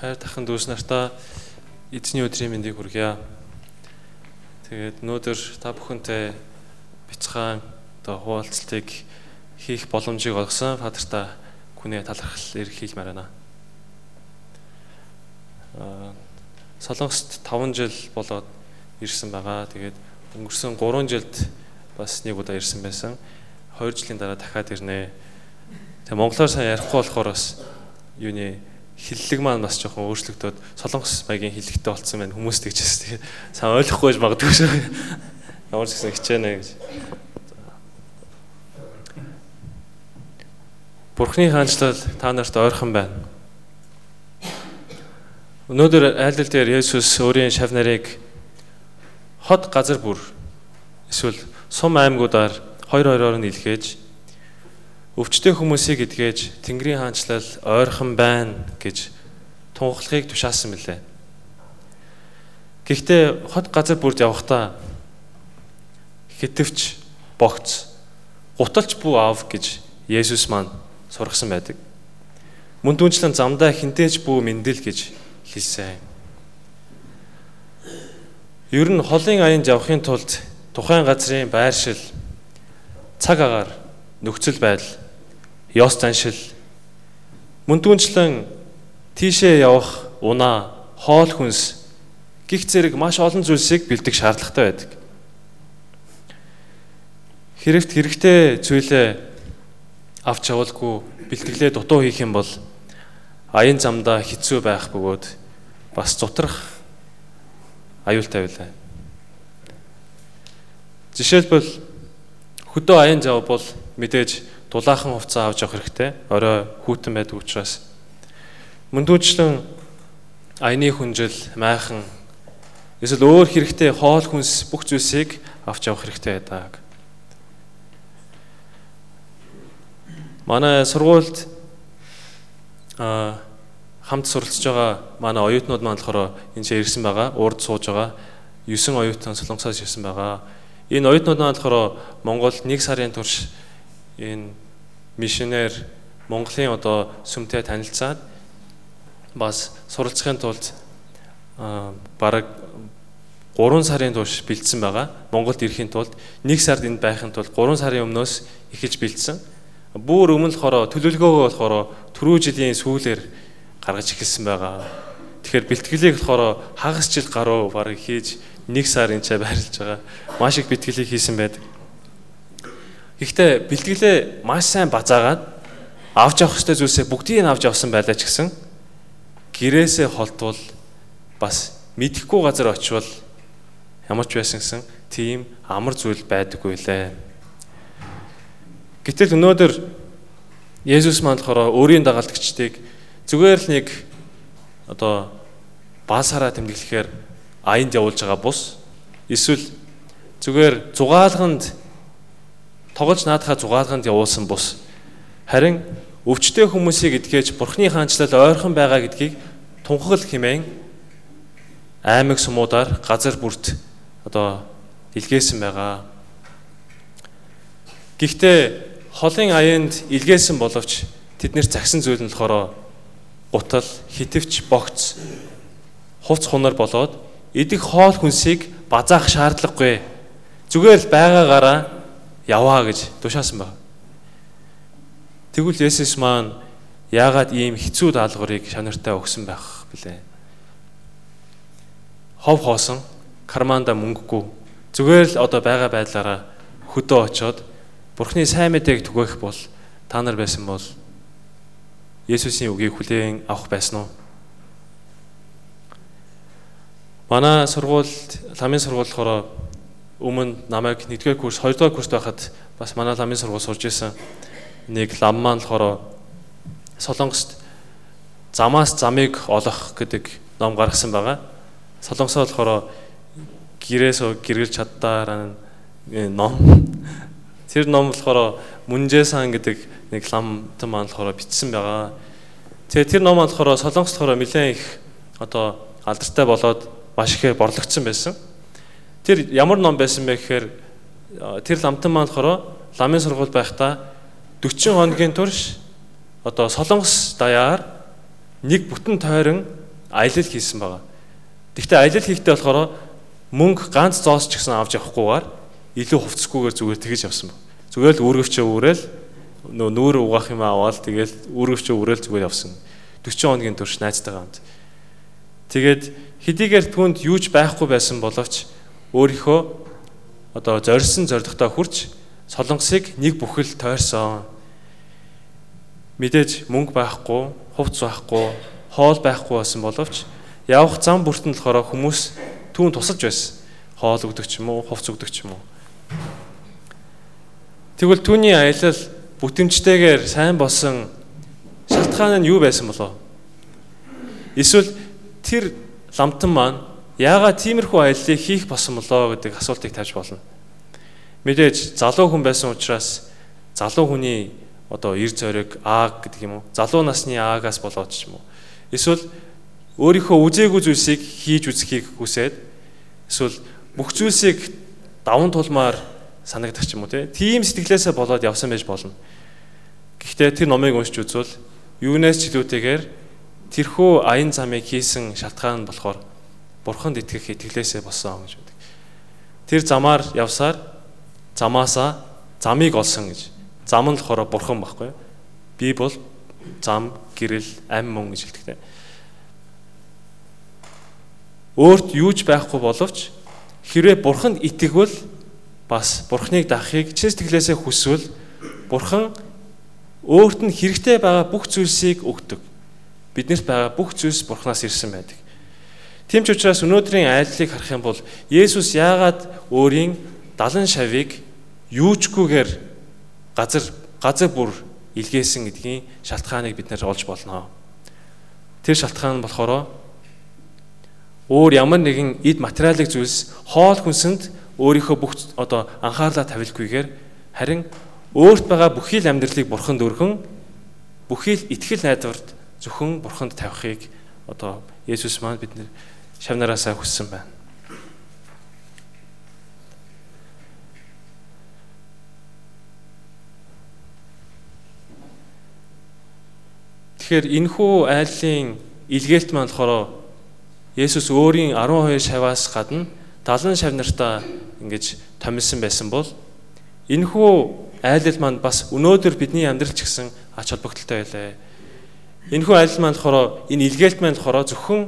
хайр тахан дүүс нартаа эзний өдрийн мэндийг хүргье. Тэгээд өнөөдөр та бүхэнтэй бяцхан одоо хуваалцалтыг хийх боломжийг олгосон фадартаа күнээ талархал эрхийлмээр байна. Аа Солонгост 5 жил болоод ирсэн байгаа. Тэгээд өнгөрсөн 3 жилд бас нэг удаа ирсэн байсан. 2 жилийн дараа дахиад ирнэ. Тэгээ монголоор сайн ярихгүй болохоор бас юуны хиллэг маань бас жоохон өөрчлөгдөд солонгос маягийн хиллэгтэй болцсон байна хүмүүс тэгжээс тэгээ сайн ойлгохгүй байж магадгүй шүү. Ямар ч гэсэн хичээнэ гэж. Бурхны хаанчлал та нарт ойрхон байна. Өнөөдөр айлдал дээр Есүс өөрийн шав нарыг хот газар бүр эсвэл сум аймагуудаар хоёр хоёроор нь илгээж өвчтөе хүмүүсийг эдгэж Тэнгэрийн хаанчлал ойрхон байна гэж тунхлагыг тушаасан мөлий. Гэхдээ хот газар бүрд явахдаа хитвч богц гуталч бүү аав гэж Есүс маань сургасан байдаг. Мөн дүнчлэн замдаа хинтээж бүү мэндэл гэж хэлсэн. Ер нь холын аянд явахын тулд тухайн газрын байршил цаг агаар нөхцөл байдал ёс заншил мөн түнчлэн тийшээ явах унаа хоол хүнс гих зэрэг маш олон зүйлсийг бэлдэх шаардлагатай байдаг. Хэрэгт хэрэгтэй зүйлээ авч явуулгүй бэлтгэлээ дутуу хийх юм бол аян замдаа хэцүү байх бөгөөд бас зутрах аюултай байлаа. Жишээлбэл хөдөө аян зав бол мэдээж дулаахан хувцас авч явах хэрэгтэй. Орой хүүтэн байдаг учраас мөндөөчлөн аяны хүнжил, майхан эсвэл өөр хэрэгтэй хоол хүнс бүх зүйлсийг авч явах хэрэгтэй байдаг. Манай сургуульд а хамт суралцж байгаа манай оюутнууд маань болохоор энэ ч ирсэн байгаа. Урд сууж байгаа. 9 оюутан солонгосоос ирсэн байгаа. Энэ оюутнууд маань болохоор Монгол 1 сарын турш энэ мишнер Монголын одоо сүмтэй танилцаад бас суралцахын тулд бараг 3 сарын турш бэлдсэн байгаа. Монголд ирэхийн тулд 1 сард энд байхын тулд 3 сарын өмнөөс эхэлж бэлдсэн. Бүүр өмнө болохоор төлөвлөгөөгөө болохоор түрүү жилийн сүүлээр гаргаж эхэлсэн байгаа. Тэгэхээр бэлтгэлийг болохоор хагас жил гаруй бараг хийж 1 сар энэ цай байрлаж байгаа. Маш их бэлтгэлийг хийсэн байдаг. Гэхдээ бэлтгэлээ маш сайн базаагаад авч явах ёстой зүйлсээ бүгдийг нь авч явсан байлаа ч гэсэн гэрээсээ холдвол бас мэдхгүй газар очивол ямар ч байсан гэсэн тийм амар зүйл байдаггүй лээ. Гэтэл өнөөдөр Есүс маань болохоор өөрийн дагалдагчдыг зүгээр л нэг одоо баасараа тэмдэглэхээр аянд явуулж байгаа бус эсвэл зүгээр зугаалганд тоглож наадахаа зугаалганд явуулсан бус. Харин өвчтөе хүмүүсийг эдгэж Бурхны хаанчлал ойрхон байгаа гэдгийг тунхагл хэмээн аймаг сумуудаар газар бүрт одоо илгээсэн байгаа. Гэхдээ холын аянд илгээсэн боловч тэднэр загсан зүйл нь болохоор гутал, хитвч, богц, хувц хунар болоод идэх хоол хүнсийг базаах шаардлагагүй. Зүгээр л байгаагаараа яваа гэж тушаасан баг. Тэгвэл Есүс маань яагаад ийм хэцүү даалгаврыг шанартай өгсөн байх блэ? Хов хоосон, карманда мөнгөгүй зүгээр л одоо байгаа байдлаараа хөдөө очоод Бурхны сайн мэдээг түгээх бол та нар байсан бол Есүсийн үгийг хүлээн авах байсан уу? Манай сургуульд ламын сургууль болохоор өмнө намайг 1-р курс, 2-р курст байхад бас манай ламын сургууль сурж исэн. Нэг лам маань болохоор Солонгост замаас замыг олох гэдэг ном гаргасан байгаа. Солонгосоо болохоор гэрээс гэргэлж чаддаар ном. Тэр ном болохоор Мүнжээсан гэдэг нэг ламтан маань болохоор бичсэн байгаа. Тэгээ тэр ном болохоор Солонгост болохоор нэлээд их одоо алдартай болоод маш ихээр борлогдсон байсан. Тэр ямар ном байсан бэ гэхээр тэр ламтан маань болохоор ламын сургууль байхдаа 40 хоногийн турш одоо солонгос даяар нэг бүтэн тойрон аялал хийсэн байгаа. Гэхдээ аялал хийхдээ болохоор мөнгө ганц зоос ч гэсэн авч явахгүйгээр илүү хувцсгүйгээр зүгээр тэгэж явсан баг. Зүгээр л үүргэвчээ үүрэл нөө нүүр угаах юм аваад тэгэл үүргэвчээ үүрэл зүгээр явсан. 40 хоногийн турш найзтайгаа хамт. Тэгээд хэдийгээр түнд юуж байхгүй байсан боловч өөрийнхөө одоо зорьсон зоригтой хурч солонгосыг нэг бүхэл тойрсон. Мэдээж мөнгө байхгүй, хувц байхгүй, хоол байхгүй байсан боловч явах зам бүртэн болохоор хүмүүс түүн тусалж байсан. Хоол өгдөг ч юм уу, хувц өгдөг ч юм уу. Тэгвэл түүний аялал бүтэмжтэйгээр сайн болсон шалтгаан нь юу байсан болоо? Эсвэл тэр ламтан маань яагаад тиймэрхүү аяллыг хийх болсон болоо гэдэг асуултыг тавьж болно. Мэдээж залуу хүн байсан учраас залуу хүний одоо эр зориг ааг гэдэг юм уу? Залуу насны аагаас болоод ч юм уу? Эсвэл өөрийнхөө үзээгүй зүйлсийг хийж үзхийг хүсээд эсвэл бүх зүйлсийг даван тулмаар санагдах ч юм уу тийм сэтгэлээсээ болоод явсан байж болно. Гэхдээ тэр номыг уншиж үзвэл юунаас ч илүүтэйгээр тэрхүү аян замыг хийсэн шалтгаан нь болохоор бурханд итгэх итгэлээсээ болсон гэж үүдэг. Тэр замаар явсаар замаасаа замыг олсон гэж. Зам нь болохоор бурхан байхгүй. Би бол зам, гэрэл, ам мөн гэж хэлдэг. өөрт юуж байхгүй боловч хэрвээ бурханд итгэвэл бас бурхныг дахахыг чин сэтгэлээсээ хүсвэл бурхан өөрт нь хэрэгтэй байгаа бүх зүйлсийг өгдөг. Биднэрт байгаа бүх зүйлс бурхнаас ирсэн байдаг. Тийм ч учраас өнөөдрийн айллыг харах юм бол Есүс яагаад өөрийн 70 шавийг юучгүйгээр газар газар бүр илгээсэн гэдгийн шалтгааныг бид нэр олж болно. Тэр шалтгаан нь болохоор өөр ямар нэгэн эд материалын зүйлс хоол хүнсэнд өөрийнхөө бүх одоо анхаарлаа тавилгүйгээр харин өөрт байгаа бүхий л амьдралыг бурханд өргөн бүхий л итгэл найдварт зөвхөн бурханд тавихыг одоо Есүс маань бид нэр шавнараасаа хүссэн байна. Тэгэхээр энэхүү айлын илгээлт маань болохоор Есүс өөрийн 12 шаваас гадна 70 шав нартаа ингэж томилсон байсан бол энэхүү айлал маань бас өнөөдөр бидний амьдрал ч гэсэн ач холбогдолтой байлаа. Энэхүү айлал маань болохоор энэ илгээлт маань болохоор зөвхөн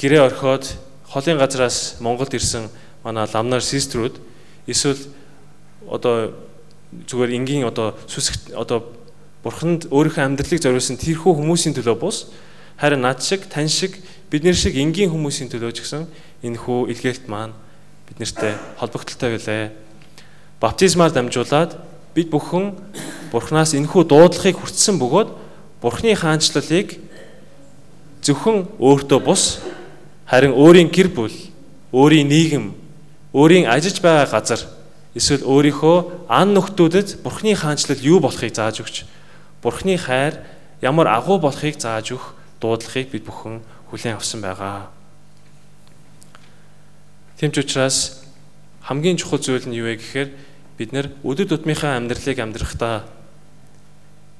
гэрээ орхиод холын газраас Монголд ирсэн манай ламнар систрүүд эсвэл одоо зүгээр энгийн одоо сүсэг одоо бурханд өөрийнхөө амьдралыг зориулсан тэрхүү хүмүүсийн төлөө бус харин над шиг тань шиг Бид нэр шиг энгийн хүмүүсийн төлөө ч гэсэн энэ хүү илгээлт маань бид нартай холбогдолтой байлаа. Баптизмаар дамжуулаад бид бүхэн Бурханаас энэ хүү дуудлагыг хүртсэн бөгөөд Бурхны хаанчлалыг зөвхөн өөртөө бус харин өөрийн гэр бүл, өөрийн нийгэм, өөрийн ажиллаж байгаа газар эсвэл өөрийнхөө ан нөхдүүдэд Бурхны хаанчлал юу болохыг зааж өгч Бурхны хайр ямар агуу болохыг зааж өгөх дуудлагыг бид бүхэн хүлээн авсан байгаа. Тэм ч учраас хамгийн чухал зүйл нь юу вэ гэхээр бид нэр өдөр тутмынхаа амьдралыг амьдрахдаа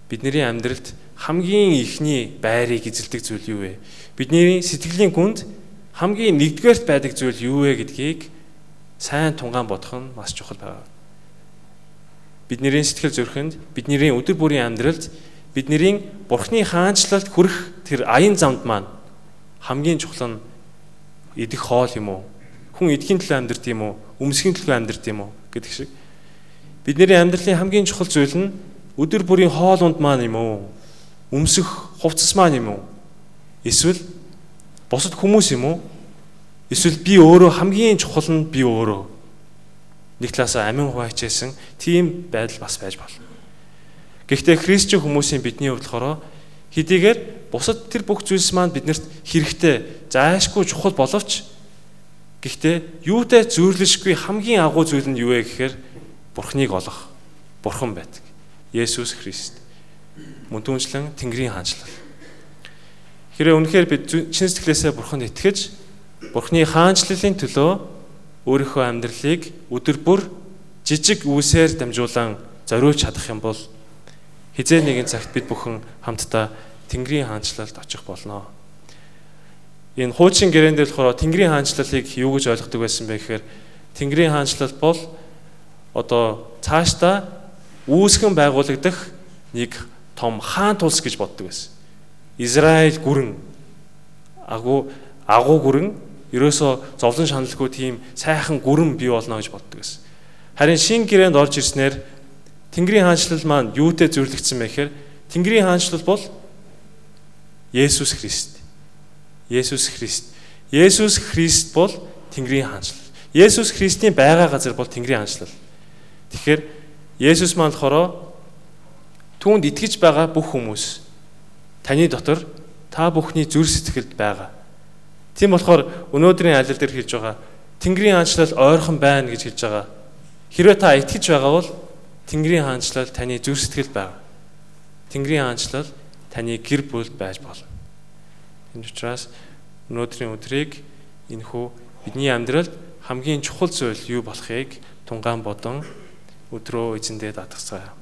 бидний амьдралд хамгийн ихний байрыг эзэлдэг зүйл юу вэ? Бидний сэтгэлийн хүнд хамгийн нэгдүгээрт байдаг зүйл юу вэ гэдгийг сайн тунгаан бодох нь маш чухал байна. Бидний сэтгэл зүрхэнд, бидний өдөр бүрийн амьдралд бидний Бурхны хаанчлалд хүрэх тэр аян замд маань хамгийн чухал нь идэх хоол юм уу? Хүн эдхийн төлөө амьдрт юм уу? Өмсгийн төлөө амьдрт юм уу гэдэг шиг. Бидний амьдралын хамгийн чухал зүйл нь өдөр бүрийн хоол унд маань юм уу? Өмсөх хувцас маань юм уу? Эсвэл бусад хүмүүс юм уу? Эсвэл би өөрөө хамгийн чухал нь би өөрөө нэг талаасаа амин хуваачээсэн тийм байдал бас байж болно. Гэхдээ христчэн хүмүүсийн бидний хувьд болохоор хэдийгээр бусад тэр бүх зүйлс маань биднэрт хэрэгтэй заашгүй чухал боловч гэхдээ юутай зүйрлэшгүй хамгийн агуу зүйл нь юу вэ гэхээр Бурхныг олох. Бурхан байдаг. Есүс Христ. Мөн түнчлэн Тэнгэрийн хаанчлал. Хэрэг үнэхээр бид чин сэтгэлээсээ Бурханд итгэж Бурхны хаанчлалын төлөө өөрийнхөө амьдралыг өдөр бүр жижиг үүсээр дамжуулан зориулж чадах юм бол хизээ нэгэн цагт бид бүхэн хамтдаа Тэнгэрийн хаанчлалд очих болно. энэ хуучин гэрэн дээр болохоор Тэнгэрийн хаанчлалыг юу гэж ойлгодог байсан бэ гэхээр Тэнгэрийн хаанчлал бол одоо цаашдаа үүсгэн байгуулагдах нэг том хаан тулс гэж боддог байсан. Израиль гүрэн агуу агуу гүрэн ерөөсөө зовлон шаналгүй тийм сайхан гүрэн бий болно гэж боддог байсан. Харин шин гэрээнд орж ирснээр Тэнгэрийн хаанчлал маань юутэй зөвлөгдсөн бэ гэхээр Тэнгэрийн хаанчлал бол Есүс Христ. Есүс Христ. Есүс Христ бол Тэнгэрийн хаанчлал. Есүс Христийн байгаа газар бол Тэнгэрийн хаанчлал. Тэгэхээр Есүс маань болохоор түүнд итгэж байгаа бүх хүмүүс таны дотор та бүхний зүр сэтгэлд байгаа. Тийм болохоор өнөөдрийн алил дээр хэлж байгаа Тэнгэрийн хаанчлал ойрхон байна гэж хэлж байгаа. Хэрвээ та итгэж байгаа бол Тэнгэрийн хаанчлал таны зүр сэтгэлд байгаа. Тэнгэрийн хаанчлал таны гэр бүлд байж болно. Энэ учраас өнөөдрийн өдрийг энэхүү бидний амьдралд хамгийн чухал зүйл юу болохыг тунгаан бодон өдрөө эзэндээ татгацгаая.